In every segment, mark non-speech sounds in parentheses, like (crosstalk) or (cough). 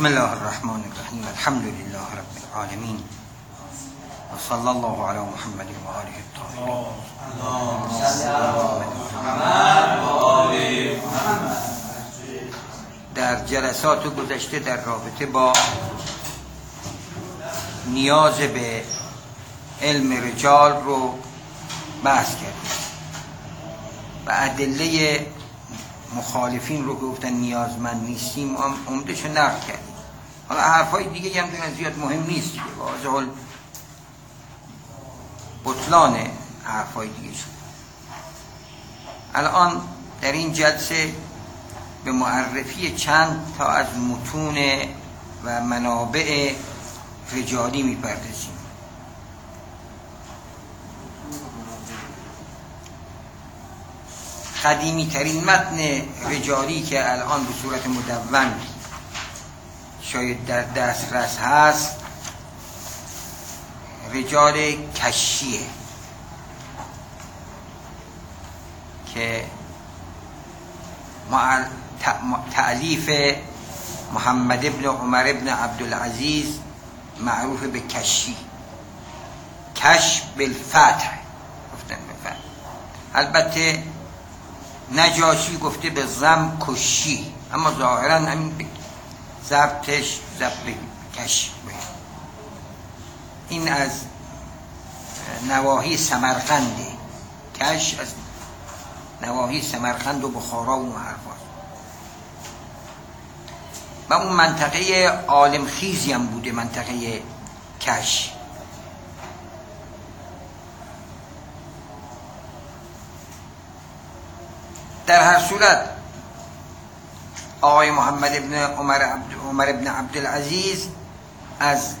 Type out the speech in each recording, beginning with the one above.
بسم الله الرحمن الرحیم الحمد لله رب العالمین و صلی الله علی محمد و آله الطاهرین در جلسات گذشته در رابطه با نیاز به علم رجال رو بحث کردیم و ادله مخالفین رو گفتن نیازمند نیستیم عمدش رو نقل کردیم حالا حرفای دیگه هم زیاد مهم نیست دیگه. واضح بطلان حرفای دیگه شد. الان در این جلسه به معرفی چند تا از متون و منابع رجالی می‌پردازیم. قدیمی ترین متن رجالی که الان به صورت مدون شاید در دسترس هست. رجال کشیه که تعلیف محمد ابن عمر ابن عبدالعزیز معروف به کشی. کش بالفتح. گفتن به البته نجاشی گفته به زم کشی. اما ظاهرا همین ضبطش ضبط کش این از نواحی سمرقنده کش از نواحی سمرقند و بخارا و حرفات و اون منطقه عالم خیزی هم بوده منطقه کش. در هر صورت آقای محمد ابن عمر, عبد عمر ابن عبدالعزیز از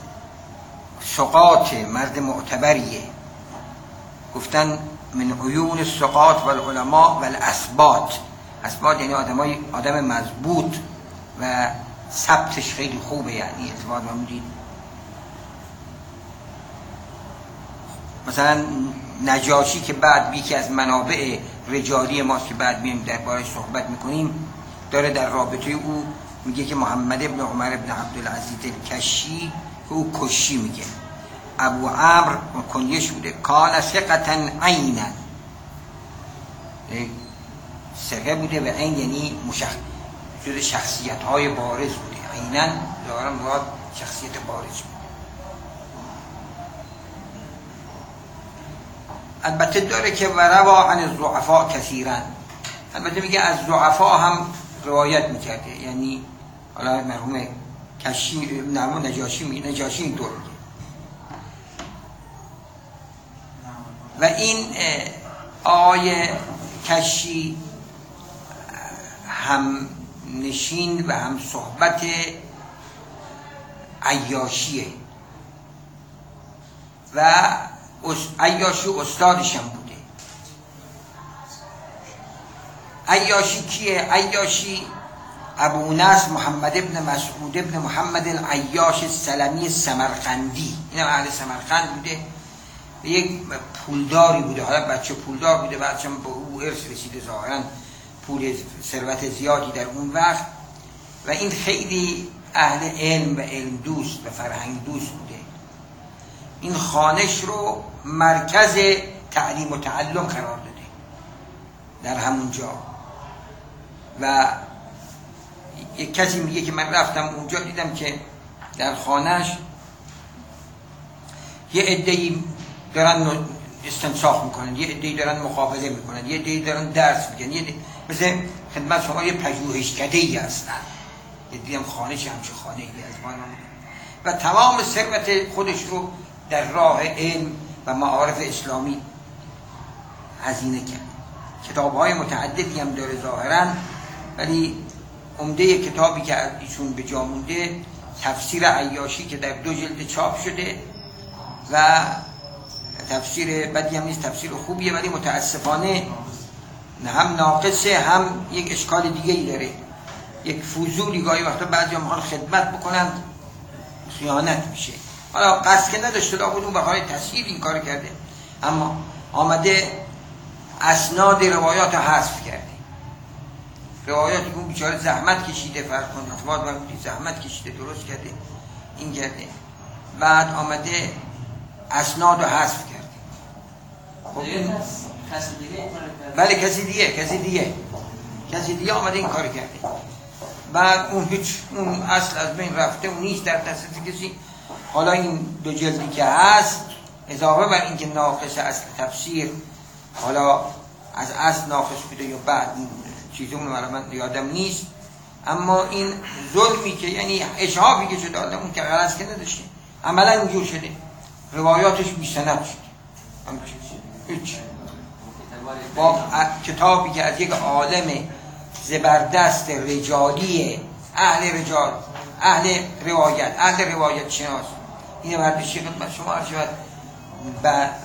سقاط مرد معتبریه. گفتن من عیون السقاط و العلماء و الاسبات اسبات یعنی آدم, آدم مضبوط و ثبتش خیلی خوبه یعنی اعتبار دید مثلا نجاشی که بعد یکی از منابع رجالی ماست که بعد میم دربارش صحبت می‌کنیم داره در رابطه او میگه که محمد ابن عمر ابن عبدالعزیز کشی که او کشی میگه. ابو عمر کنیش بوده. کان ثقتا عینا. ثقه بوده و عین یعنی مشخ جز شخصیت های بارز بوده. عینا دارم مراد شخصیت بارز بوده. البته داره که و روا عن الضعفاء کثیرا. البته میگه از ضعفا هم روایت می‌کرده. یعنی حالا مرحوم کشی نمو نجاشی می نجاشی این طور و این آقای کشی هم نشین و هم صحبت عیاشیه. و عیاشی استادش هم بوده عیاشی کیه؟ عیاشی ابو نصر محمد ابن مسعود ابن محمد العیاش سلمی سمرقندی. این هم اهل سمرقند بوده. یک پولداری بوده. حالا بچه پولدار بوده. بچه به او ارث رسیده. ظاهرا پول ثروت زیادی در اون وقت. و این خیلی اهل علم و علم دوست و فرهنگ دوست بوده. این خانش رو مرکز تعلیم و تعلم قرار داده. در همون جا. و یک کسی میگه که من رفتم اونجا دیدم که در خانهش یه عده‌ای دارن استنساخ می‌کنن یه عده‌ای دارن مقابله می‌کنن یه عده‌ای دارن درس میگن یه مثل خدمت شما یه پژوهشکده ای هستن. دیدم خانه همچه خانه ای از و تمام ثروت خودش رو در راه علم و معارف اسلامی هزینه کرد. کتاب های متعددی هم داره ظاهرا. ولی عمده کتابی که ایشون به جا مونده تفسیر عیاشی که در دو جلد چاپ شده و تفسیر بدی هم نیست تفسیر خوبیه ولی متاسفانه هم ناقصه هم یک اشکال دیگه ای داره. یک فوزولی گاهی وقتا بعضی هم خدمت بکنند خیانت میشه. حالا قصد که نداشته لابد اون بخواهی تصویر این کار کرده. اما آمده اسناد روایات حذف کرده روایاتی که اون بیچاره زحمت کشیده فرق کن اعتماد زحمت کشیده درست کرده این کرده. بعد آمده اسناد رو حذف کرده. خب بله کسی دیگه کسی دیگه. کسی دیگه آمده این کار کرده. بعد اون هیچ اون اصل از بین رفته اون نیست در دست کسی. حالا این دو جلدی که هست اضافه بر اینکه ناقص اصل تفسیر حالا از اصل ناقص بوده یا بعد چیزی اون من یادم نیست. اما این ظلمی که یعنی اشهابی که شده اون که غلط که نداشته. عملا اینجور شده. روایاتش بیستند شده. هیچ. با کتابی که از یک عالم زبردست رجالی اهل رجال اهل روایت اهل روایت شناس. این وردشی خدمت شما عرض شود.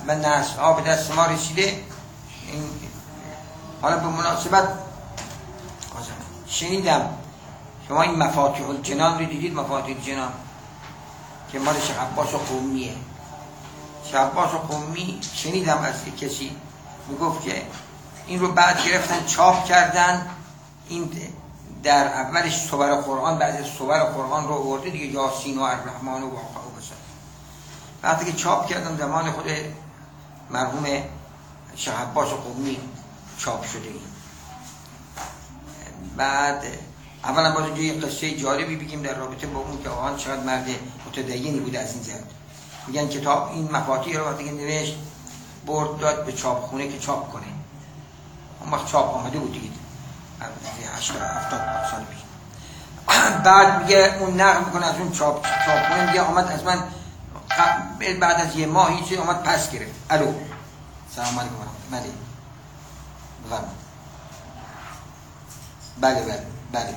به نسل ها به دست ما رسیده. این حالا به مناسبت شنیدم. شما این مفاتیح الجنان رو دیدید؟ مفاتیح الجنان. که مال شیخ عباس و قومیه. شیخ عباس و قومی شنیدم از کسی. می‌گفت که این رو بعد گرفتن چاپ کردن. این در اولش صور قرآن بعد صور قرآن رو آورده دیگه یاسین و الرحمن و واقع و بسن وقتی که چاپ کردن زمان خود مرحوم شیخ عباس قومی چاپ شده این. بعد اولا باز اینجا یه قصه جالبی بگیم در رابطه با اون که آهان چقدر مرد متدینی بوده از این زد میگن کتاب این مفاتیح رو که نوشت برد داد به چاپخونه که چاپ کنه. اون وقت چاپ آمده بود دیگه. هفتاد سال پیش. بعد میگه اون نقل می‌کنه از اون چاپ چاپخونه. میگه آمد از من بعد از یه ماه هیچی آمد پس گرفت. الو. سلام علیکم بله. بله بله بله.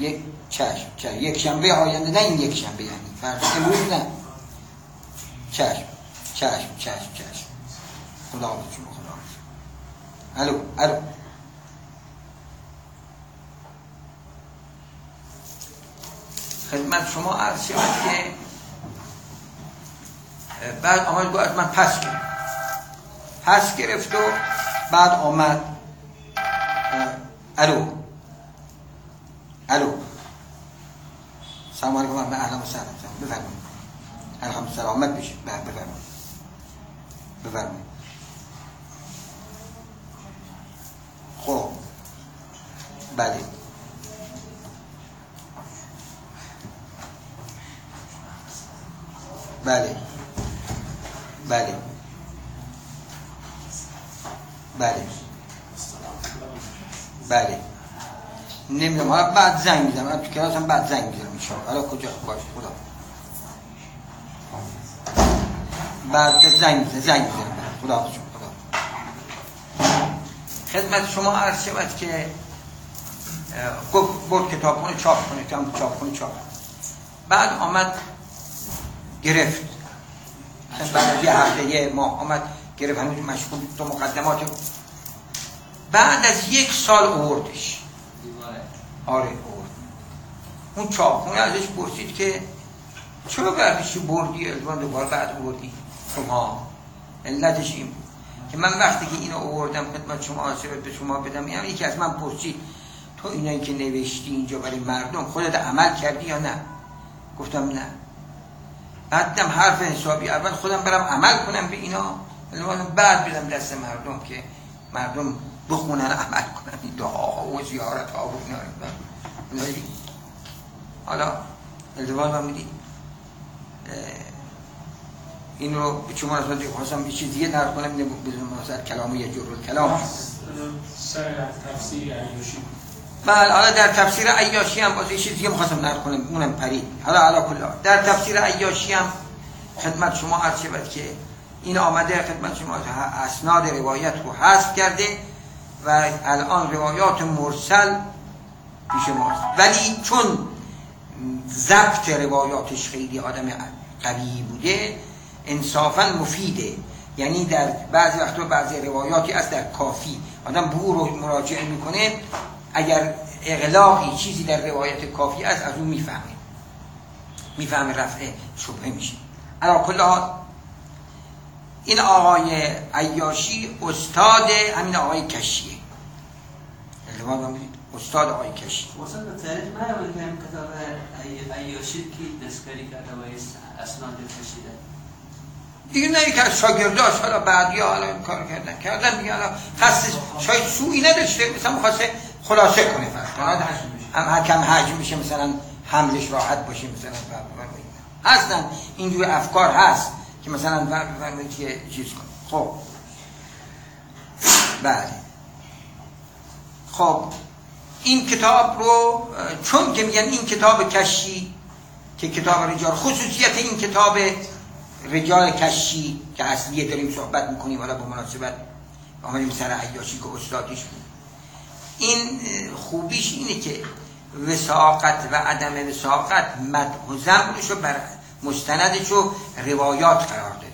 یک چشم چشم. یک شنبه آینده نه این یک شنبه یعنی فرض امروز نه. چشم چشم چشم چشم. خدا شما خدا الو الو. خدمت شما عرض شود که بعد آمد گفت من پس گرفت. پس گرفت و بعد آمد. الو. الو. سلام علیکم و اهلا و سلام. بفرمایید. الحمد سلامت بشه بفرمایید. بفرمایید. خب. بله. بله. بله. بله. بله. نمی‌دونم. حالا بعد زنگ می‌زنم. تو کلاس هم بعد زنگ می‌زنم ان حالا کجا؟ باش خدا. بعد زنگ می‌زنم زنگ می‌زنم. خدا خدا خدمت شما عرض شود که گفت برد کتابخونه چاپ کنه چاپ چاپ چاپ. بعد آمد گرفت. بعد یه هفته یه ماه آمد. گرفت همین مشغول تو مقدمات بعد از یک سال اووردش. آره برد اون چاپخونه ازش پرسید که چرا بردیشی بردی الوان دوباره بعد بردی؟ شما علتش این بود که من وقتی که اینو آوردم خدمت شما آسیبت به شما بدم یعنی یکی از من پرسید تو اینایی که نوشتی اینجا برای مردم خودت عمل کردی یا نه؟ گفتم نه. بعدم حرف حسابی اول خودم برم عمل کنم به اینا. بعد بدم دست مردم که مردم بخونن عمل کنن این دعاها و زیارت ها و اینا حالا التفات من می‌دید این رو به شما از وقتی خواستم یه چیز دیگه نرد کنم اینه بدون مناسبت کلام یه جور کلام. سر تفسیر بله حالا در تفسیر عیاشی هم باز یه چیز دیگه می‌خواستم نرد کنم اونم پرید. حالا علا کلا در تفسیر عیاشی هم خدمت شما عرض شود که این آمده خدمت شما اسناد روایت رو حذف کرده و الان روایات مرسل پیش ماست. ولی چون ضبط روایاتش خیلی آدم قوی بوده انصافا مفیده. یعنی در بعضی وقتا بعضی روایاتی از در کافی. آدم به او رو مراجعه می‌کنه اگر اغلاقی چیزی در روایت کافی است از اون می‌فهمه. می‌فهمه رفع شبهه میشه. علا کل این آقای عیاشی استاد همین آقای کشیه. استاد آقای کشی واسه تعریف من که کتاب عیاشی کی دستکاری کرده و اسناد کشیده. دیگه نه که از شاگرداش حالا بعدی حالا این کار کردن. کردن دیگه حالا خستش شاید سوئی نداشته مثلا مخواسته خلاصه کنه فرق هم حکم حج میشه مثلا حملش راحت باشه مثلا هستن. اینجور افکار هست. که مثلا فرمایید که چیز کنه خب. بله. خب. این کتاب رو چون که میگن این کتاب کشی که کتاب رجال خصوصیت این کتاب رجال کشی که اصلیه داریم صحبت می‌کنیم حالا با مناسبت آمدیم سر عیاشی که استادیش بود. این خوبیش اینه که وساقت و عدم وساقت مدح و رو بر مستندش رو روایات قرار داده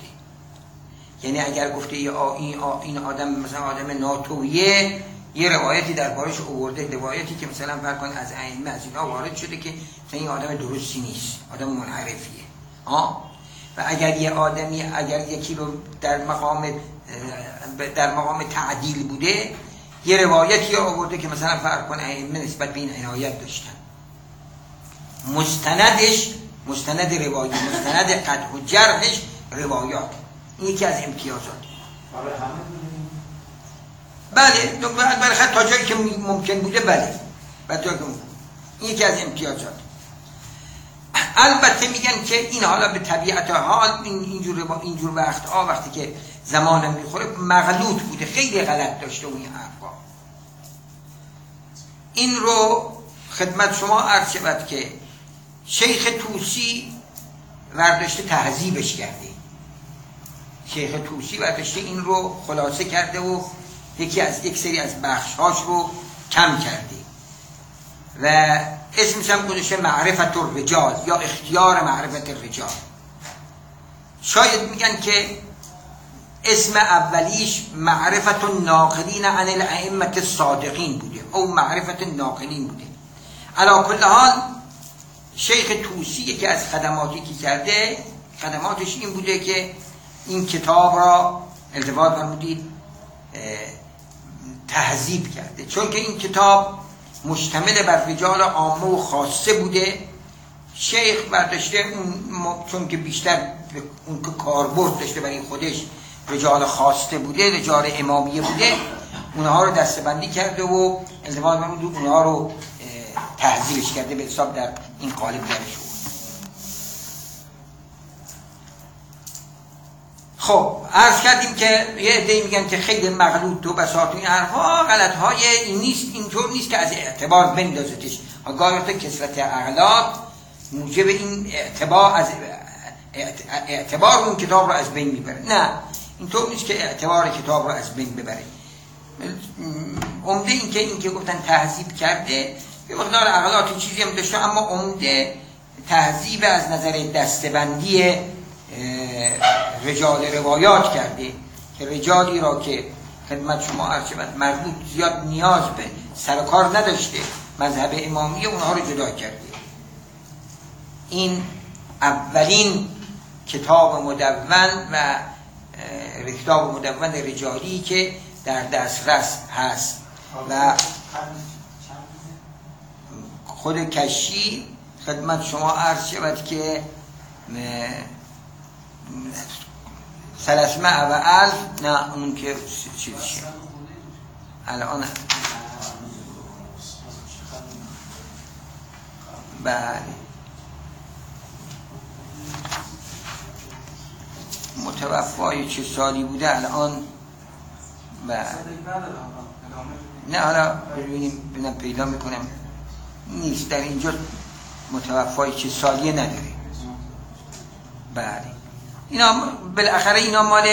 یعنی اگر گفته این آدم مثلا آدم ناتویه یه روایتی دربارش اوورده روایتی که مثلا فرق از ائمه از اینا وارد شده که این آدم درستی نیست آدم منحرفیه. ها و اگر یه آدمی اگر یکی رو در مقام در مقام تعدیل بوده یه روایتی آورده که مثلا فرق کنه ائمه نسبت به این عنایت داشتن. مستندش مستند روایی مستند قدح و جرحش روایات. این یکی از امتیازات. بله برای خط تا جایی که ممکن بوده بله. این یکی از امتیازات. البته میگن که این حالا به طبیعت حال این اینجور اینجور وقت ها وقتی که زمان می‌خوره مغلوط بوده. خیلی غلط داشته اون حرفا. این رو خدمت شما عرض شود که شیخ توسی ورداشته تهذیبش کرده. شیخ توسی ورداشته این رو خلاصه کرده و یکی از یک سری از بخشهاش رو کم کرده. و اسمش هم گذاشته معرفت الرجال یا اختیار معرفت الرجال. شاید میگن که اسم اولیش معرفت الناقلین عن الائمه الصادقین بوده او معرفت الناقلین بوده. علا کل حال شیخ توسی یکی از خدماتی که کرده خدماتش این بوده که این کتاب را التفات فرمودید تهذیب کرده. چون که این کتاب مشتمل بر رجال عامه و خاصه بوده شیخ برداشته اون چون که بیشتر اون که کاربرد داشته برای خودش رجال خواسته بوده رجال امامیه بوده اونها رو دستبندی کرده و التفات فرمودید اونها رو تهذیبش کرده به حساب در این قالب درش خب عرض کردیم که یه عده میگن که خیلی مغلوط و بساط این حرفا غلط های این نیست اینطور نیست که از اعتبار بندازتش. گاهی کسرت اغلاط موجب این اعتبار از اعتبار اون کتاب رو از بین می‌بره. نه اینطور نیست که اعتبار کتاب رو از بین ببره. عمده این که این که گفتن تهذیب کرده یه مقدار اغلاط چیزی هم داشته اما عمده تهذیب از نظر دستبندی رجال روایات کرده که رجالی را که خدمت شما عرض مربوط زیاد نیاز به سرکار نداشته مذهب امامی اونها رو جدا کرده این اولین کتاب مدون و کتاب مدون رجالی که در دسترس هست. و خود کشی خدمت شما عرض شود که سلسمه و الف نه اون که چیز الان. بله. متوفای چه سالی بوده؟ الان. بله. نه حالا ببینیم پیدا می‌کنم. نیست. در اینجا متوفای چه سالیه نداره بله. اینا بالاخره اینا مال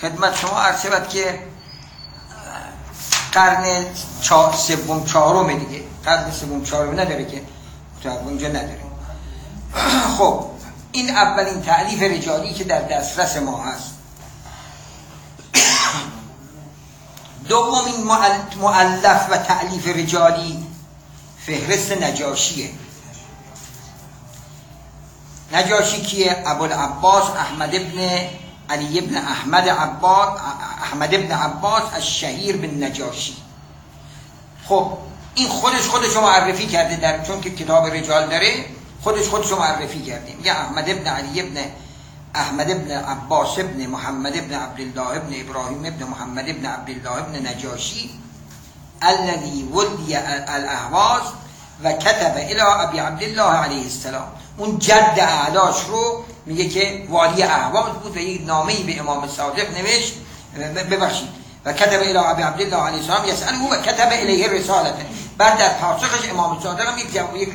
خدمت شما عرض که قرن سوم چهارم دیگه. قرن سوم چهارم نداره که تو اونجا نداره. (clears throat) خب این اولین تعلیف رجالی که در دسترس ما هست. (clears throat) دومین معلف و تعلیف رجالی فهرست نجاشیه. نجاشی کیه؟ ابوالعباس احمد ابن علی ابن احمد عباس احمد ابن عباس از شهیر بن نجاشی. خب این خودش خودش معرفی کرده در چون که کتاب رجال داره خودش خودش معرفی کرده. میگه احمد ابن علی ابن احمد ابن عباس ابن محمد ابن عبدالله ابن ابراهیم ابن محمد ابن عبدالله ابن نجاشی. الذي ولي الاهواز و کتب الى ابی عبدالله علیه السلام. اون جد اعلاش رو میگه که والی اهواز بود و یک نامه به امام صادق نوشت. ببخشید. و کتب الى ابی عبدالله علیه السلام یسأله و کتب الیه رسالت. بعد در پاسخش امام صادق هم یک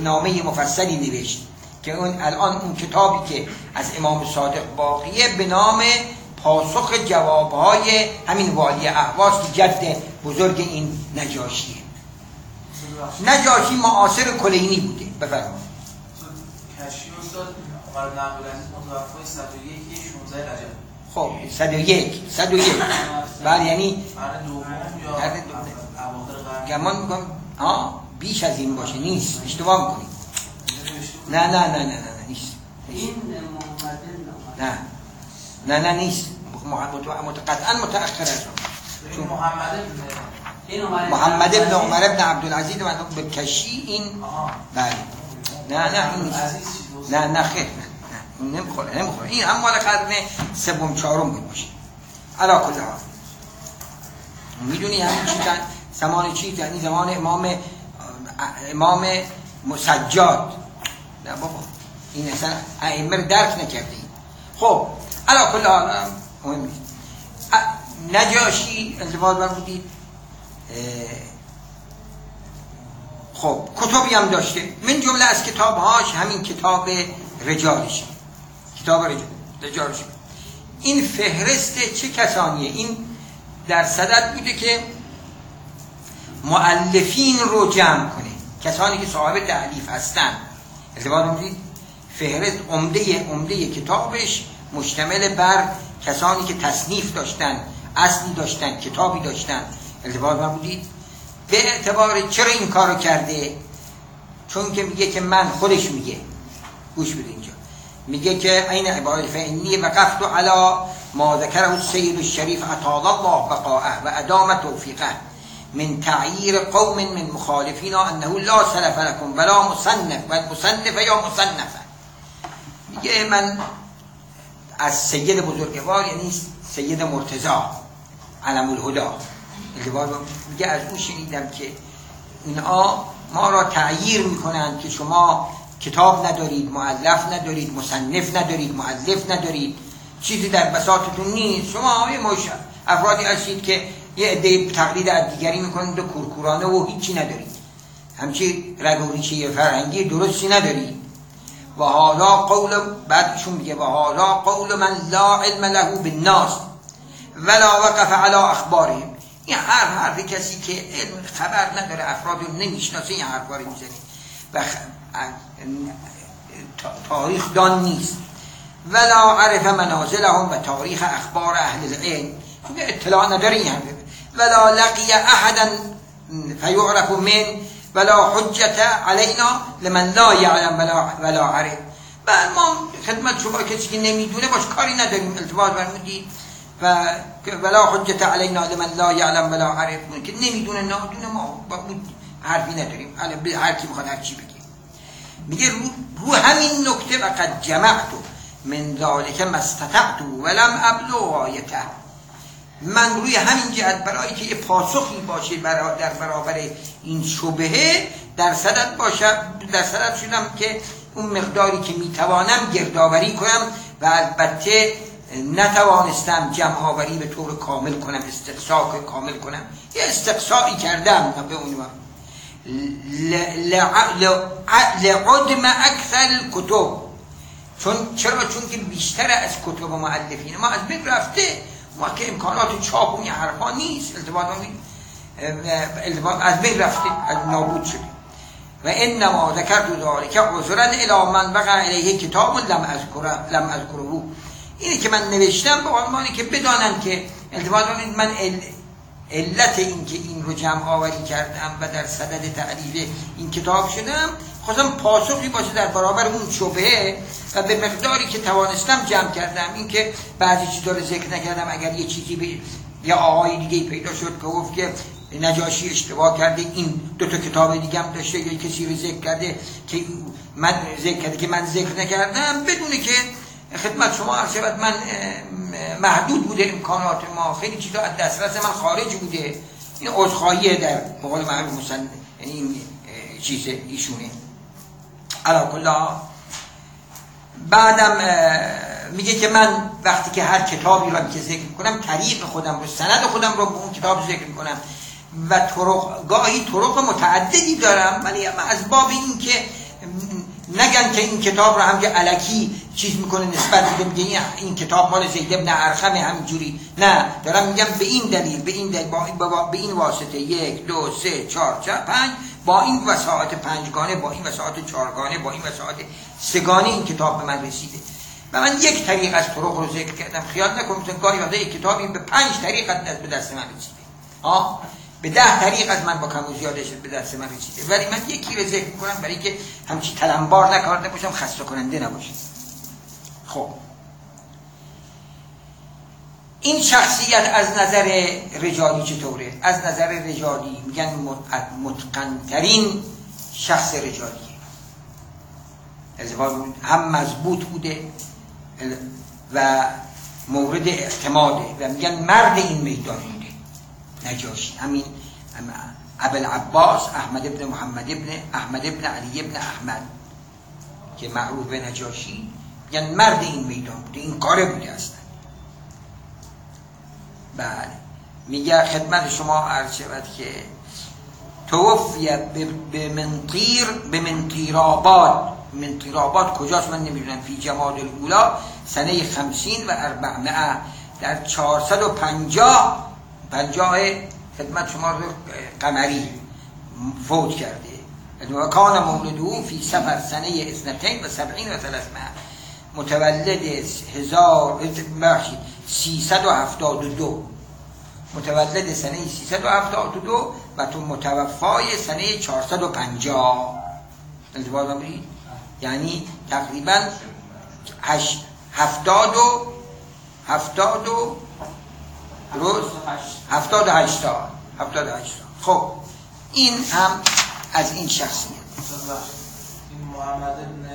نامه مفصلی نوشت که اون الان اون کتابی که از امام صادق باقیه به نام پاسخ جوابهای همین والی احواز که جد بزرگ این نجاشیه. نجاشی معاصر کلینی بوده. بفرمایید. کشی استاد عمر بن عبدالعزیز متوفای 101 16 رجب. خب 101 101 بله یعنی قرن دوم یا قرن دوم. اواخر قرن؟ گمان می‌کنم آه بیش از این باشه. نیست. اشتباه می‌کنی نوشته بود. نه نه نه نه نه نه نیست. این نه. نه نه نیست. قطعا متأخر از. چون محمد محمد ابن عمر ابن عبدالعزیز و به کشی این بله. نه نه این نیست؟ نه نه خیر نه نمی‌خوره نمی‌خوره. این هم مال قرن سوم چهارم بود باشه علا کل حال. می‌دونی همین چی زمان چی یعنی زمان امام امام مسجاد نه بابا این اصلا ائمه درک نکرده خب علا کل هم مهم نجاشی انتباه بر بودید خب کتابی هم داشته. من جمله از کتابهاش همین کتاب رجالش. کتاب رجال رجالش. این فهرست چه کسانیه؟ این در صدد بوده که معلفین رو جمع کنه. کسانی که صاحب تعلیف هستن. ارتباط فهرست عمده عمده کتابش. مشتمل بر کسانی که تصنیف داشتن اصلی داشتن کتابی داشتن. من بودید به اعتبار چرا این کارو کرده؟ چون که میگه که من خودش میگه. گوش بده اینجا. میگه که این عبارت فعنی وقفت علی ما ذکره السید الشریف اطال الله بقاءه و ادام توفیقه من تعییر قوم من مخالفینا انه لا سلف لكم ولا مصنف و مصنف یا مصنفه. میگه من از سید بزرگوار یعنی سید مرتضا علم الهدا میگه از اون شنیدم که اینا ما را تعییر می‌کنند که شما کتاب ندارید معلف ندارید مصنف ندارید معلف ندارید. چیزی در بساطتون نیست. شما یه مش افرادی هستید که یه عده تقلید از دیگری می‌کنید و کورکورانه و هیچی ندارید. همچی رگ و فرهنگی درستی ندارید. و حالا قول بعدشون میگه و حالا قول من لا علم له بالناس ولا وقف على اخبارهم این هر حرف کسی که علم خبر نداره افراد رو نمی‌شناسه این حرفا رو می‌زنه. و تاریخ دان نیست. ولا عرف منازلهم و تاریخ اخبار اهل العلم. چون اطلاع نداره این ولا لقی احدا فیعرف من. ولا حجت علینا لمن لا یعلم ولا, ولا عرف و ما خدمت شما کسی که نمی‌دونه باش کاری نداریم. التفات برمودید و ولا حجت علینا لمن لا یعلم ولا عرف که نمی‌دونه نادونه ما با حرفی نداریم. حالا هر کی می‌خواد هر چی بگه. میگه رو, رو همین نکته و قد جمعت من ذالک ما استطعت ولم ابلغ غایته من روی همین جهت برای که یه پاسخی باشه برا در برابر این شبهه در صدد باشم در صدد شدم که اون مقداری که می‌توانم گردآوری کنم و البته نتوانستم جمع آوری به طور کامل کنم استقصا کامل کنم. یه استقصایی کردم به لع- لعدم اکثر کتب چون چرا؟ چون که بیشتر از کتب معلفین ما از بین که امکانات چاپ و این حرفا نیست. التباط التباط از بین رفته از نابود شده. و انما ذکرت ذلك عذرا الى من بقى الیه کتاب لم اذکره لم اذکره. اینه که من نوشتم به عنوانی که بدانن که التباط من ال... علت این که این رو جمع آوری کردم و در صدد تعریف این کتاب شدم خواستم پاسخی باشه در برابر اون شبهه و به مقداری که توانستم جمع کردم. اینکه بعضی چیزا رو ذکر نکردم. اگر یه چیزی به یه آقای دیگه پیدا شد که گفت که نجاشی اشتباه کرده این دو تا کتاب دیگه هم داشته یا کسی رو ذکر کرده که من ذکر کرده که من ذکر نکردم بدونه که خدمت شما عرض شود من محدود بوده امکانات ما. خیلی چیزا از دسترس من خارج بوده. این عذرخواهی در مقال معلوم مسن یعنی این چیز ایشونه. علا بعدم میگه که من وقتی که هر کتابی رو که ذکر کنم طریق خودم رو سند خودم رو به اون کتاب ذکر کنم و طرق گاهی طرق متعددی دارم ولی از باب این که نگن که این کتاب رو هم که علکی چیز می‌کنه نسبت میده میگه این کتاب مال زید ابن ارخم همینجوری. نه دارم میگم به این دلیل به این دلیل با, به این واسطه یک دو سه چهار چهار پنج با این وساعت پنجگانه با این وساعت چهارگانه با این وساعت سگانه این کتاب به من رسیده. و من یک طریق از طرق رو ذکر کردم. خیال نکنم گاهی وقتا یک کتابی به پنج طریق از به دست من رسیده. آه به ده طریق از من با کم و زیادش به دست من رسیده. ولی من یکی رو ذکر کنم برای که همچی تلمبار نکارده باشم خسته کننده نباشه خب. این شخصیت از نظر رجالی چطوره؟ از نظر رجالی میگن متقنترین شخص رجالیه. هم مضبوط بوده و مورد اعتماده و میگن مرد این میدان بوده. نجاشی. همین ابل عباس احمد ابن محمد ابن احمد ابن علی ابن احمد که معروف به نجاشی یعنی مرد این میدان بوده. این کاره بوده اصلا. بله. میگه خدمت شما عرض شود که توفیت به منطیر به منطیر آباد منطیر آباد کجاست من نمی‌دونم. فی جماد الاولا سنه خمسین و اربعمعه در 450 پنجاه خدمت شما قمری فوت کرده. و کان مولدو فی سفر سنه اثنتین و سبعین و ثلاثمه متولد هزار بخشید 372 متولد سنه 372 و تو متوفای سنه 450 انتباه ما یعنی تقریبا 70 و 70 و روز؟ 78 سال 78 سال خب این هم از این شخص میاد. این محمد بن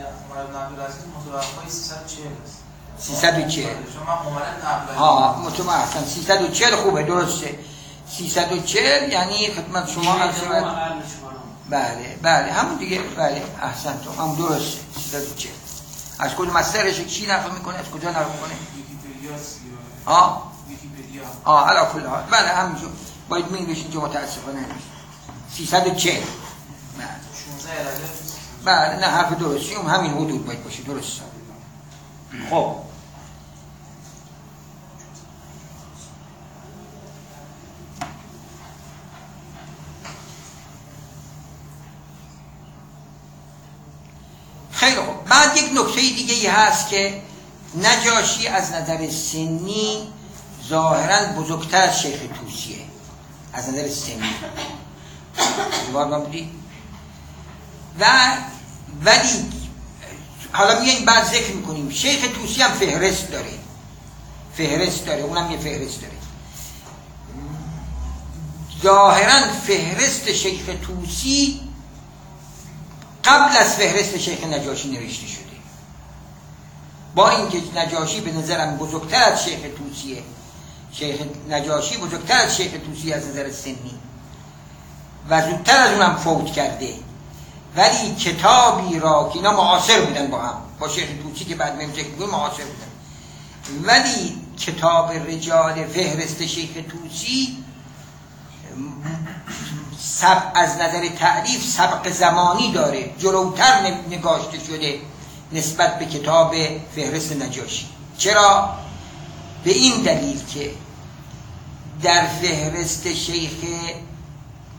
عبدالعزیز متوفای 340 است. 340 شما عمر ابن عبدالعزیز ها متوفا احسن 340 خوبه درسته. 340 یعنی خدمت شما عرض بله بله. همون دیگه بله. احسن تو. هم درسته. 340 از کجا مسترش چی نقل می‌کنه؟ از کجا نقل می‌کنه؟ ها آه. علا کل حال. بله همینجور. باید می بشین که متاسفانه. 340 بله. 16 رجب بله نه حرف درستی. اون همین حدود باید باشه. درست. خب خیلی خوب بعد یک نکته دیگه ای هست که نجاشی از نظر سنی ظاهرا بزرگتر از شیخ توسیه. از نظر سنی. بودی؟ و ولی حالا میگه بعد ذکر می‌کنیم. شیخ توسی هم فهرست داره. فهرست داره. اونم یه فهرست داره. ظاهرا فهرست شیخ توسی قبل از فهرست شیخ نجاشی نوشته شده. با اینکه نجاشی به نظرم بزرگتر از شیخ توسیه شیخ نجاشی بزرگتر از شیخ توسی از نظر سنی. و زودتر از اونم فوت کرده. ولی کتابی را که اینا معاصر بودن با هم با شیخ توسی که بعد ممتک بود معاصر بودن. ولی کتاب رجال فهرست شیخ توسی سب از نظر تعریف سبق زمانی داره جلوتر نگاشته شده نسبت به کتاب فهرست نجاشی. چرا؟ به این دلیل که در فهرست شیخ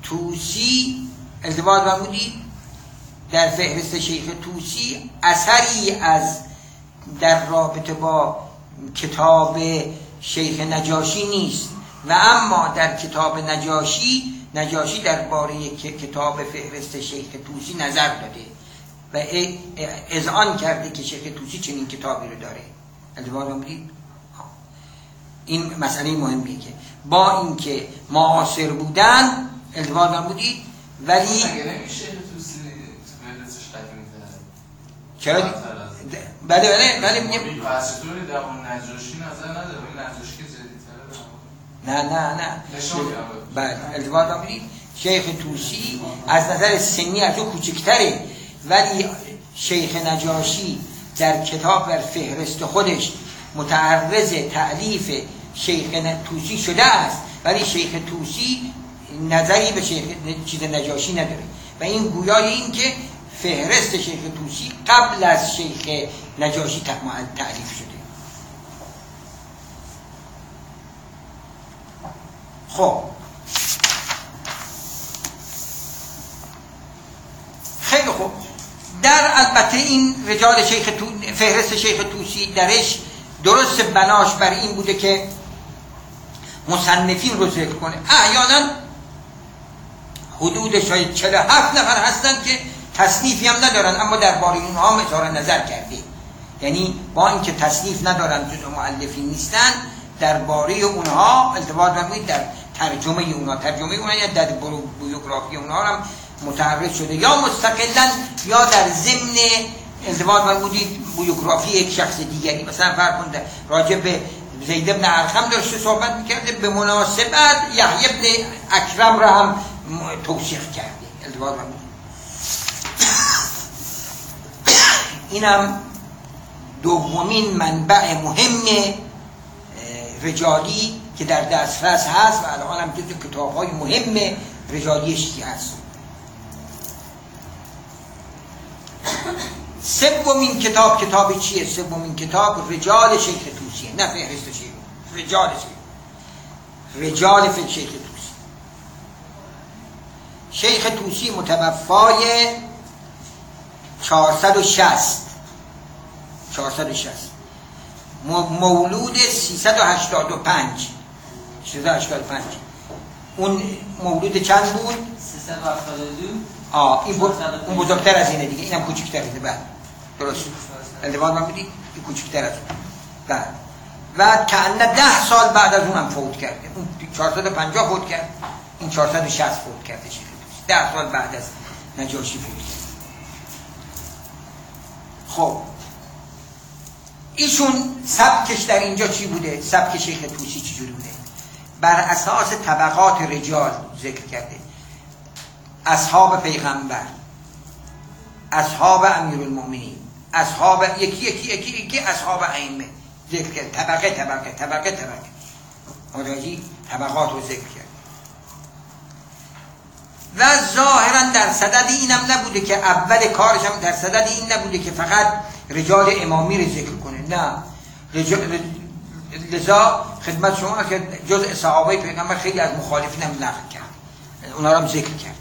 توسی ازدواج فرمودید در فهرست شیخ توسی اثری از در رابطه با کتاب شیخ نجاشی نیست. و اما در کتاب نجاشی نجاشی درباره کتاب فهرست شیخ توسی نظر داده و اذعان کرده که شیخ توسی چنین کتابی رو داره. التفات بودید این مسئله مهمیه که با اینکه معاصر بودن التفات بودید ولی چرا؟ بله بله بله میگم. نجاشی نظر نداره نجاشی نه نه نه. بله التفات بودید شیخ توسی از نظر سنی از او کوچکتره. ولی شیخ نجاشی در کتاب در فهرست خودش متعرض تعلیف شیخ توسی شده است. ولی شیخ توسی نظری به شیخ چیز نجاشی نداره. و این گویای این که فهرست شیخ توسی قبل از شیخ نجاشی تعلیف شده. خب خیلی خوب. در البته این رجال شیخ تو... فهرست شیخ توسی درش درست بناش بر این بوده که مصنفین رو ذکر کنه. احیانا حدود شاید 47 نفر هستن که تصنیفی هم ندارن اما درباره اونها اظهار نظر کرده یعنی با اینکه تصنیف ندارن جز مؤلفین نیستن درباره اونها التباط فرمایید در ترجمه اونها ترجمه اونها یا در بیوگرافی اونها هم متعرض شده. یا مستقلا یا در ضمن التباط فرمودید بیوگرافی یک شخص دیگری. مثلا فرق کنده راجع به زید ابن ارقم داشته صحبت می‌کرده به مناسبت یحیی ابن اکرم را هم توصیف کرده فرمودید اینم دومین منبع مهم رجالی که در دسترس هست و الان هم جزو کتاب های مهم رجالی شیعه هست؟ سومین کتاب کتاب چیه؟ سومین کتاب رجال شیخ توسیه نه فهرست شیخ. رجال شیخ. رجال فی شیخ توسی شیخ توسی متوفای 460 460 م- مولود 385 385 اون مولود چند بود؟ 372 آه این بود اون بزرگتر از اینه دیگه. اینم کوچکتر اینه. بعد درست. التباط من بدید این کوچکتر از اون. بعد و کانه ده سال بعد از اونم فوت کرده اون 450 فوت کرد. این 460 فوت کرده شیخ ده سال بعد از نجاشی فوت کرد. خب. ایشون سبکش در اینجا چی بوده؟ سبک شیخ توسی چی جوری بوده بر اساس طبقات رجال ذکر کرده. اصحاب پیغمبر اصحاب امیرالمؤمنین اصحاب یکی یکی یکی یکی اصحاب ائمه ذکر کرد. طبقه طبقه طبقه طبقه. متوجهی طبقات رو ذکر کرد. و ظاهرا در صدد اینم نبوده که اول کارش هم در صدد این نبوده که فقط رجال امامی رو ذکر کنه. نه. رجال لذا خدمت شما که جز صحابه پیغمبر خیلی از مخالفین هم نقل کرد. اونا هم ذکر کرد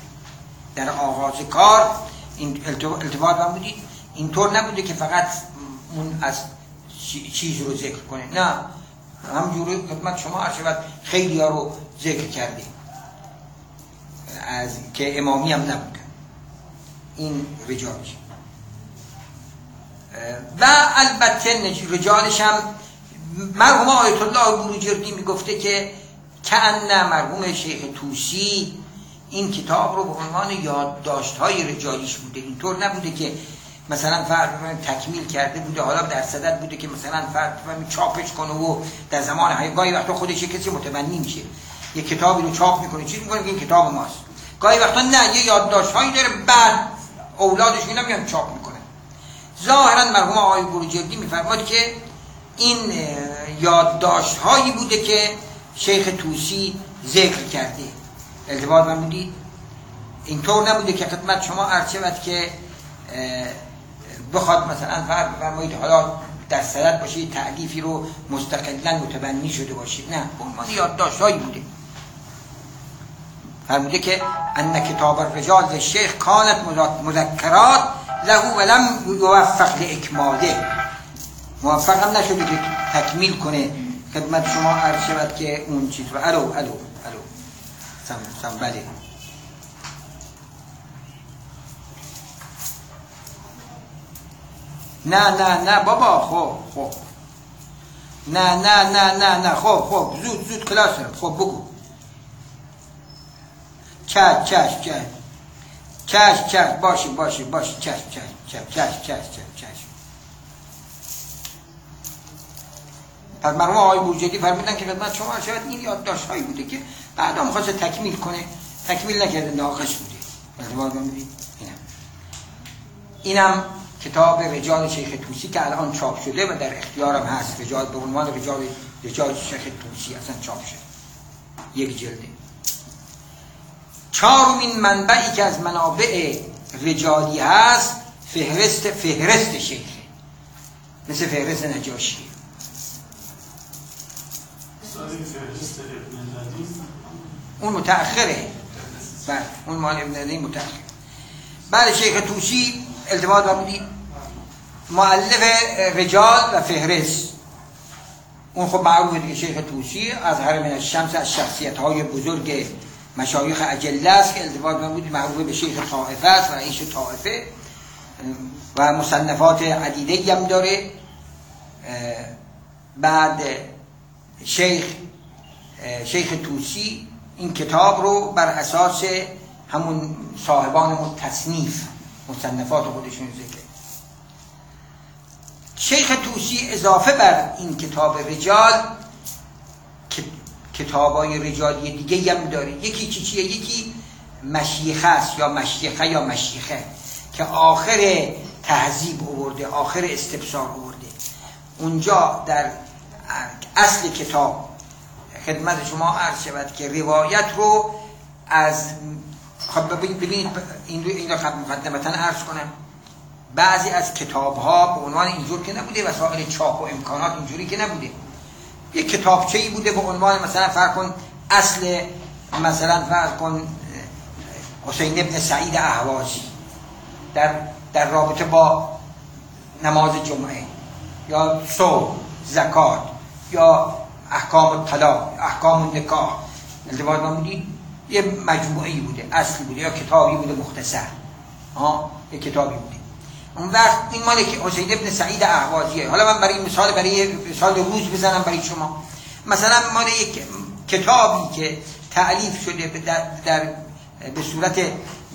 در آغاز کار این التباط هم بودید اینطور نبوده که فقط اون از چی- چیز رو ذکر کنه نه. همجوری خدمت شما عرض شود خیلی ها رو ذکر کرده از که امامی هم نبودن این رجالش. و البته رجالش هم مرحوم آیت الله بروجردی می‌گفته که کأن مرحوم شیخ توسی این کتاب رو به عنوان یادداشت های رجالیش بوده. اینطور نبوده که مثلا فرد تکمیل کرده بوده حالا در صدد بوده که مثلا فرد چاپش کنه و در زمان گاهی وقتا خودش کسی متبنی میشه. یه کتابی رو چاپ می‌کنه. چیز می‌کنه که این کتاب ماست. گاهی وقتا نه یه یادداشت هایی داره بعد اولادش اینا میان چاپ می‌کنه ظاهرا مرحوم آقای بروجردی میفرماد که این یادداشت هایی بوده که شیخ توسی ذکر کرده. التباط من بودید اینطور نبوده که خدمت شما عرض که بخواد مثلا فرض بفرمایید حالا در صدد باشه تعلیفی رو مستقلا متبنی شده باشه. نه عنوان یادداشت هایی بوده. فرموده که ان کتاب الرجال شیخ کانت مذکرات له ولم یوفق لاکماله موفق هم نشده که تکمیل کنه خدمت شما عرض شود که اون چیز رو الو الو الو. سم سم بله. نه نه نه بابا خب خب. نه نه نه نه نه خب خب زود زود کلاس دارم خب بگو. چش چش چش چش چش باشه باشه باشه. چش چش چش چش چش چش پس مرحوم آقای بوجدی فرمودن که خدمت شما شاید این یادداشت هایی بوده که بعدا می‌خواست تکمیل کنه. تکمیل نکرده ناقص بوده. اینم. کتاب رجال شیخ توسی که الان چاپ شده و در اختیارم هست. رجال به عنوان رجال رجال شیخ توسی اصلا چاپ شده. یک جلده. چهارمین منبعی که از منابع رجالی هست فهرست فهرست شیخه. مثل فهرست نجاشی سالی فهرست ابن لدین اون متأخره. بله اون مال ابن علی متأخر بعد شیخ توسی التماس بودید معلف رجال و فهرست. اون خب معروفه دیگه شیخ توسی از هر من الشمس از شخصیت های بزرگ مشایخ اجله است که التباط بودید معروفه به شیخ طائفه است رئیس طائفه. و مصنفات عدیده هم داره. بعد شیخ شیخ توسی این کتاب رو بر اساس همون صاحبان تصنیف مصنفات خودشون ذکر. شیخ توسی اضافه بر این کتاب رجال کتاب های رجالی دیگه هم داره. یکی چی چیه؟ یکی مشیخه است یا مشیخه یا مشیخه که آخر تهذیب آورده آخر استبصار آورده. اونجا در اصل کتاب. خدمت شما عرض شود که روایت رو از خب ببینید این رو این رو خب مقدمتا عرض کنم. بعضی از کتاب ها به عنوان اینجور که نبوده وسایل چاپ و امکانات اینجوری که نبوده. یک کتابچه ای بوده به عنوان مثلا فرق کن اصل مثلا فرق کن حسین ابن سعید احوازی در, در رابطه با نماز جمعه یا صوم زکات. یا احکام طلاق احکام نکاح. التباط ما بودید یه مجموعه بوده اصلی بوده یا کتابی بوده مختصر. ها یه کتابی بوده. اون وقت این مال که حسین ابن سعید احوازیه. حالا من برای مثال برای مثال روز بزنم برای شما. مثلا مال یک کتابی که تعلیف شده در, در به صورت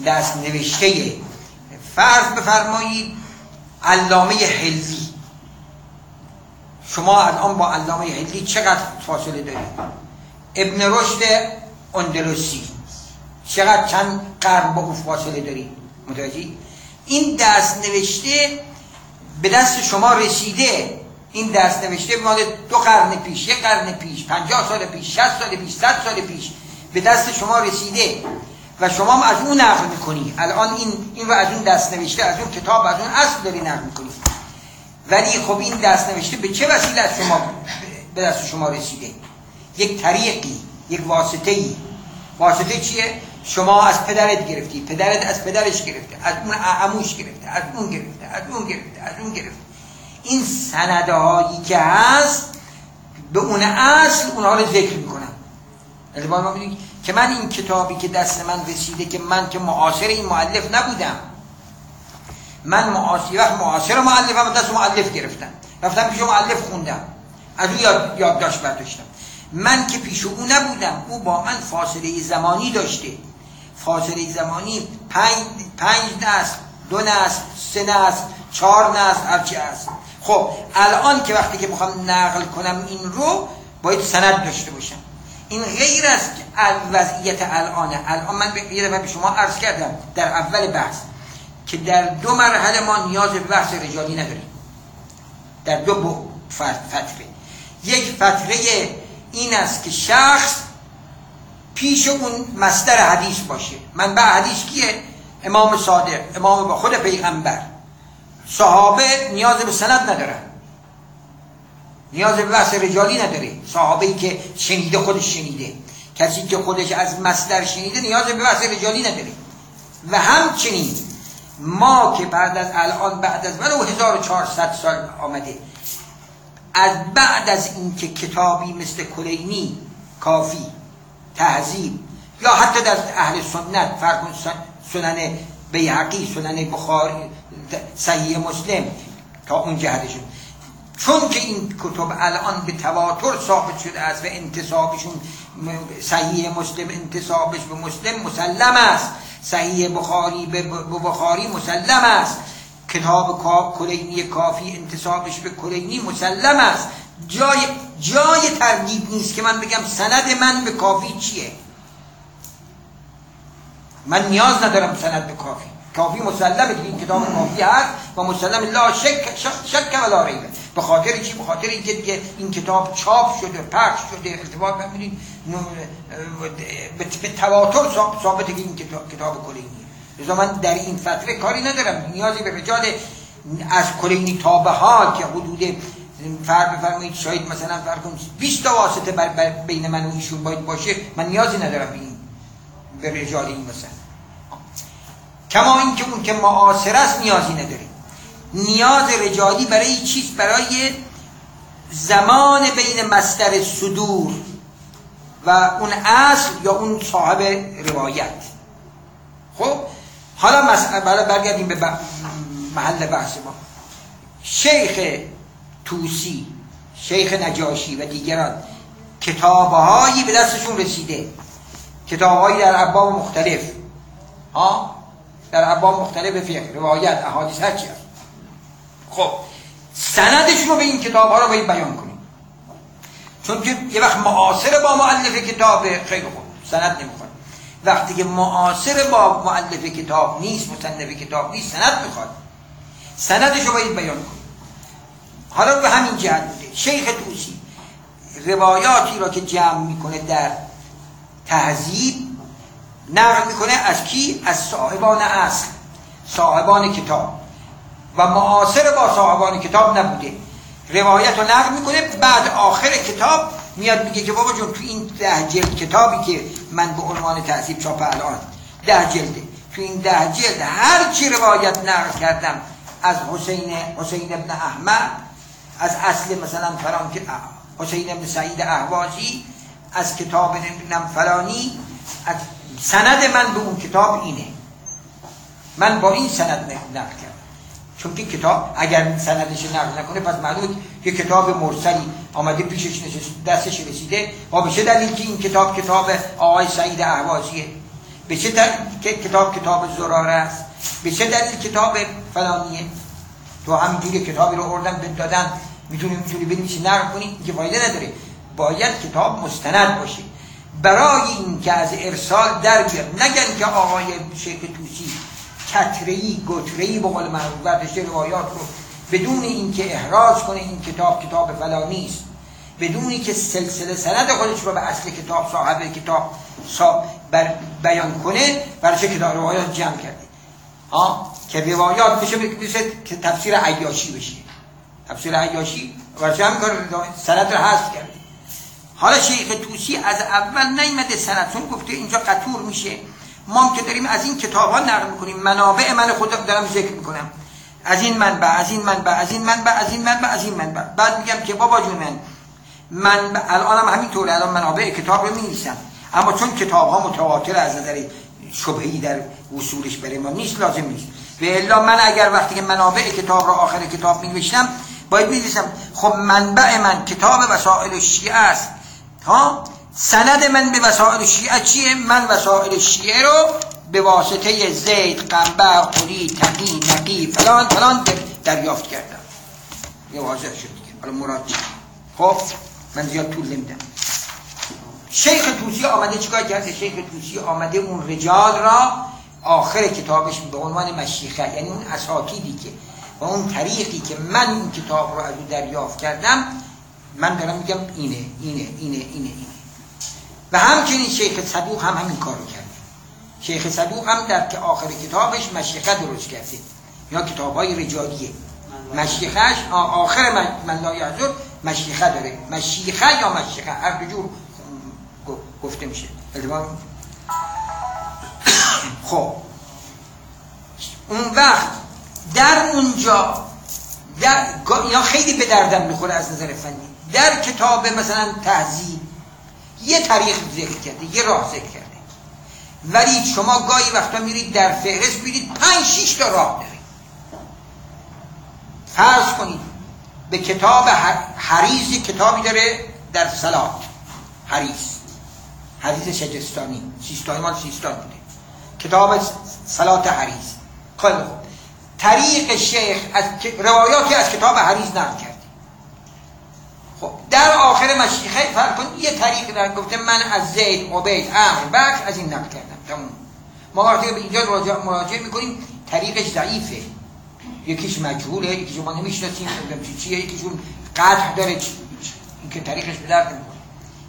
دست نوشته فرض بفرمایید علامه حلزی شما الان با علامه حلزی چقدر فاصله دارید؟ ابن رشد اندلسی چقدر چند قرن با او فاصله دارید؟ متوجه این دست نوشته به دست شما رسیده. این دست نوشته مال دو قرن پیش یک قرن پیش پنجاه سال پیش شست سال پیش صد سال پیش به دست شما رسیده. و شما از اون نقل می‌کنی. الان این این رو از اون دست نوشته از اون کتاب از اون اصل داری نقل می‌کنی. ولی خب این دست نوشته به چه وسیله از شما به دست شما رسیده؟ یک طریقی یک واسطه ای واسطه چیه؟ شما از پدرت گرفتی پدرت از پدرش گرفته از اون عموش گرفته از اون گرفته از اون گرفته از اون گرفته. این سنده هایی که هست به اون اصل اونها رو ذکر می‌کنم. ما که من این کتابی که دست من رسیده که من که معاصر این معلف نبودم من معاصر وقت معاصر معلفم دست معلف گرفتم. رفتم پیش معلف خوندم. از اون یاد یادداشت برداشتم. من که پیش او نبودم او با من فاصله زمانی داشته. فاصله زمانی پنج, پنج نسل دو نسل سه نسل چهار نسل هرچی هست. خب الان که وقتی که می‌خوام نقل کنم این رو باید سند داشته باشم. این غیر از وضعیت الانه الان من به شما عرض کردم در اول بحث. که در دو مرحله ما نیاز به بحث رجالی نداریم. در دو فتره یک فتره این است که شخص پیش اون مستر حدیث باشه. من به حدیث کیه؟ امام صادق امام با خود پیغمبر. صحابه نیاز به سند ندارن. نیاز به بحث رجالی نداره. صحابه ای که شنیده خودش شنیده. کسی که خودش از مستر شنیده نیاز به بحث رجالی نداره. و همچنین ما که بعد از الان بعد از ولو 1400 سال آمده از بعد از اینکه کتابی مثل کلینی کافی تهذیب یا حتی در اهل سنت فرق سنن بیعقی سنن بخاری صحیح مسلم تا اون جهتشون. چون که این کتب الان به تواتر ثابت شده است و انتصابشون صحیح مسلم انتصابش به مسلم مسلم است. صحیح بخاری به بخاری مسلم است. کتاب کلینی کافی انتصابش به کلینی مسلم است. جای جای تردید نیست که من بگم سند من به کافی چیه. من نیاز ندارم سند به کافی. کافی مسلمه که این کتاب کافی هست و مسلم لا شک شک, ولا ریبه. به خاطر چی؟ به خاطر اینکه این کتاب چاپ شده پخش شده ارتباط ببینید به تواتر ثاب- ثابته که این کتاب کلینی لذا من در این فتره کاری ندارم. نیازی به رجال از کلینی تا به حال که حدود فرق بفرمایید شاید مثلا فرق کنید 20 تا واسطه بر بر بین من و ایشون باید باشه من نیازی ندارم به این به رجال این مثلا. کما اینکه اون که معاصر است نیازی نداریم. نیاز رجالی برای چیست؟ برای زمان بین مستر صدور. و اون اصل یا اون صاحب روایت. خب؟ حالا مسئله برگردیم به محل بحث ما. شیخ توسی شیخ نجاشی و دیگران کتابهایی به دستشون رسیده. کتابهایی در ابواب مختلف. ها؟ در ابواب مختلف فقه روایت احادیث هر چی هست. خب سندشون رو به این کتاب ها رو باید بیان کنیم. چون که یه وقت معاصر با مؤلف کتاب خیلی خوب سند نمی‌خواد. وقتی که معاصر با مؤلف کتاب نیست مصنف کتاب نیست سند می‌خواد. سندش رو باید بیان کنیم حالا به همین جهت بوده. شیخ توسی روایاتی را که جمع می‌کنه در تهذیب نقل می‌کنه از کی؟ از صاحبان اصل صاحبان کتاب. و معاصر با صاحبان کتاب نبوده. روایت رو نقل می‌کنه بعد آخر کتاب میاد میگه که بابا جون تو این ده جلد کتابی که من به عنوان تحصیب چاپ الان ده جلده تو این ده جلد هر چی روایت نقل کردم از حسین حسین ابن احمد از اصل مثلا فران حسین ابن سعید احوازی از کتاب نمی‌دونم فلانی از سند من به اون کتاب اینه. من با این سند نقل کردم. چون که کتاب اگر سندش نقل نکنه پس معلومه که کتاب مرسلی آمده پیشش نشست دستش رسیده. و به چه دلیل که این کتاب کتاب آقای سعید احوازیه؟ به چه دلیل که کتاب کتاب زراره است؟ به چه دلیل کتاب فلانیه؟ تو همینجوری کتابی رو اردن به دادن. می‌تونی می‌تونی بنویسی نقل کنی که فایده نداره. باید کتاب مستند باشه. برای این که از ارسال در بیاد. نگن که آقای شیخ توسی کترهی گترهی به قول معروف برداشته روایات رو بدون اینکه احراز کنه این کتاب کتاب فلانی است بدونی که سلسله سند خودش رو به اصل کتاب صاحب کتاب صاحب بر بیان کنه برای چه کتاب روایات جمع کرده. ها که روایات بشه مثل که تفسیر عیاشی بشه. تفسیر عیاشی برای چه کار سند رو حذف کرده. حالا شیخ توسی از اول نیمده سند گفته اینجا قطور میشه. ما که داریم از این کتاب ها نقل می‌کنیم. منابع من خودم دارم ذکر می‌کنم. از این منبع از این منبع از این منبع از این منبع از این منبع. بعد میگم که بابا جون من من الان هم همینطوره الان منابع کتاب رو می‌نویسم. اما چون کتاب ها متواتر از نظر شبهی در وصولش برای ما نیست لازم نیست. و الا من اگر وقتی که منابع کتاب رو آخر کتاب می‌نوشتم باید می‌نویسم خب منبع من کتاب وسائل شیعه است. ها؟ سند من به وسائل شیعه چیه؟ من وسائل شیعه رو به واسطه زید قنبر قلی تقی نقی فلان فلان دریافت کردم. یه واضح شد دیگه. حالا مراد خب من زیاد طول نمیدم. شیخ توسی آمده چیکار کرده شیخ توسی آمده اون رجال را آخر کتابش به عنوان مشیخه یعنی اون اساتیدی که و اون طریقی که من این کتاب رو از او دریافت کردم من دارم میگم اینه اینه اینه اینه اینه. و همچنین شیخ صدوق هم همین کار رو کرده شیخ صدوق هم در که آخر کتابش مشیخه درست کرده. یا کتاب های رجالیه مشیخش آخر من, من لا یحضر مشیخه داره. مشیخه یا مشیخه؟ هر دو جور گفته میشه. خب. اون وقت در اونجا در یا خیلی به دردم می‌خوره از نظر فنی. در کتاب مثلا تهذیب یه طریق ذکر کرده یه راه ذکر کرده. ولی شما گاهی وقتا میرید در فهرست میرید پنج شیش تا راه داره فرض کنید به کتاب حریزی کتابی داره در سلات. حریز حریز شجستانی. سیستانی مال سیستان بوده. کتاب سلات حریز خیلی خوب طریق شیخ از روایاتی از کتاب حریز نقل خب در آخر مشیخه فرق کن یه طریق در گفته من از زید عبید امر بکر از این نقل کردم. تموم. ما وقتی به اینجا مراجعه می‌کنیم طریقش ضعیفه. یکیش مجهوله یکیش ما نمی‌شناسیم چی چیه یکیشون قطع داره چی که طریقش به درد نمی‌خوره.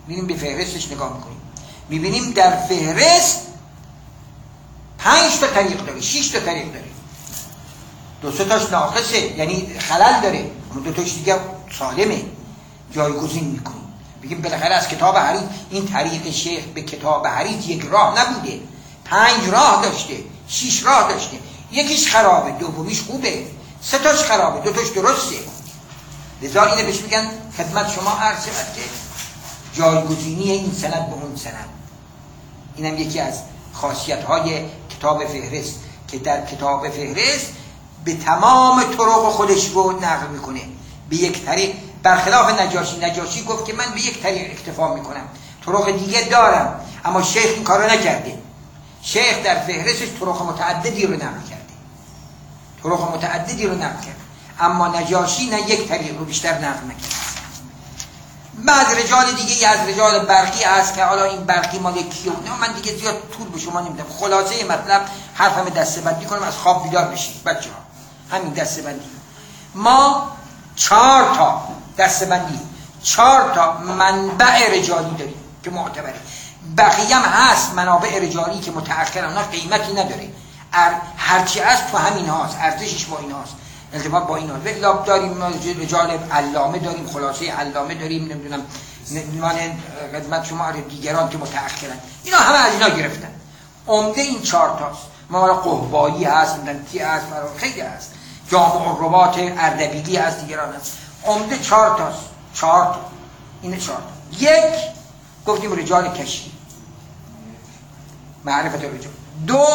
می‌بینیم به فهرستش نگاه می‌کنیم. می‌بینیم در فهرست پنج تا طریق داره شش تا طریق داره. دو سه تاش ناقصه یعنی خلل داره. اما دو تاش دیگه سالمه. جایگزین می‌کنیم بگیم بالاخره از کتاب حریف این طریق شیخ به کتاب حریف یک راه نبوده. پنج راه داشته شش راه داشته. یکیش خرابه دومیش خوبه. سه تاش خرابه دو تاش درسته. لذا اینه بهش میگن خدمت شما عرض که جایگزینی این سند به اون سند. اینم یکی از خاصیت های کتاب فهرست که در کتاب فهرست به تمام طرق خودش رو نقل می‌کنه. به یک طریق برخلاف نجاشی نجاشی گفت که من به یک طریق اکتفا می‌کنم. طرق دیگه دارم اما شیخ این کارو نکرده. شیخ در فهرستش طرق متعددی رو نقل کرده. طرق متعددی رو نقل کرده. اما نجاشی نه یک طریق رو بیشتر نقل نکرد بعد رجال دیگه از رجال برقی هست که حالا این برقی مال کیو نه من دیگه زیاد طول به شما نمیدم. خلاصه مطلب حرفم دسته بندی کنم از خواب بیدار بشید. بچه ها همین دسته بندی. ما چهار تا دسته بندی چهار تا منبع رجالی داریم که معتبره. بقیه هم هست منابع رجالی که متأخر اونا قیمتی نداره. هرچی هست تو همین هاست ارزشش با این هاست. ارتباط با این هاست. لاب داریم رجال علامه داریم خلاصه علامه داریم نمی‌دونم مال خدمت شما دیگران که متأخرن. اینا همه از اینا گرفتن. عمده این چهار تاست. مال قهبایی هست کی هست خیلی هست. جامع ربات اردبیلی از دیگران هست. عمده چهار تاست چهار تا. این چهار تا. یک گفتیم رجال کشی. معرفت رجال. دو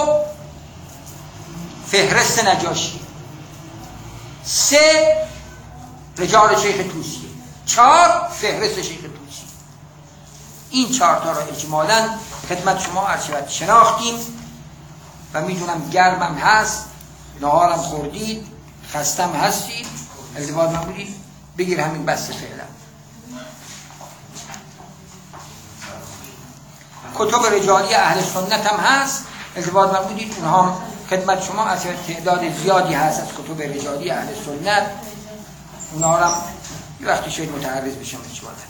فهرست نجاشی. سه رجال شیخ توسی چهار فهرست شیخ توسی این چهار تا را اجمالا خدمت شما عرض شناختیم و می‌دونم گرمم هست نهارم خوردید خستم هستید. التباط من بودید بگیر همین بس فعلا. کتب رجالی اهل سنت هم هست. التباط من بودید اونها خدمت شما از تعداد زیادی هست از کتب رجالی اهل سنت. اونها هم یه وقتی شاید متعرض بشم اجمالا